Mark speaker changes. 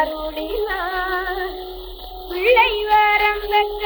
Speaker 1: அருளினார். பிள்ளை வரம்பக்க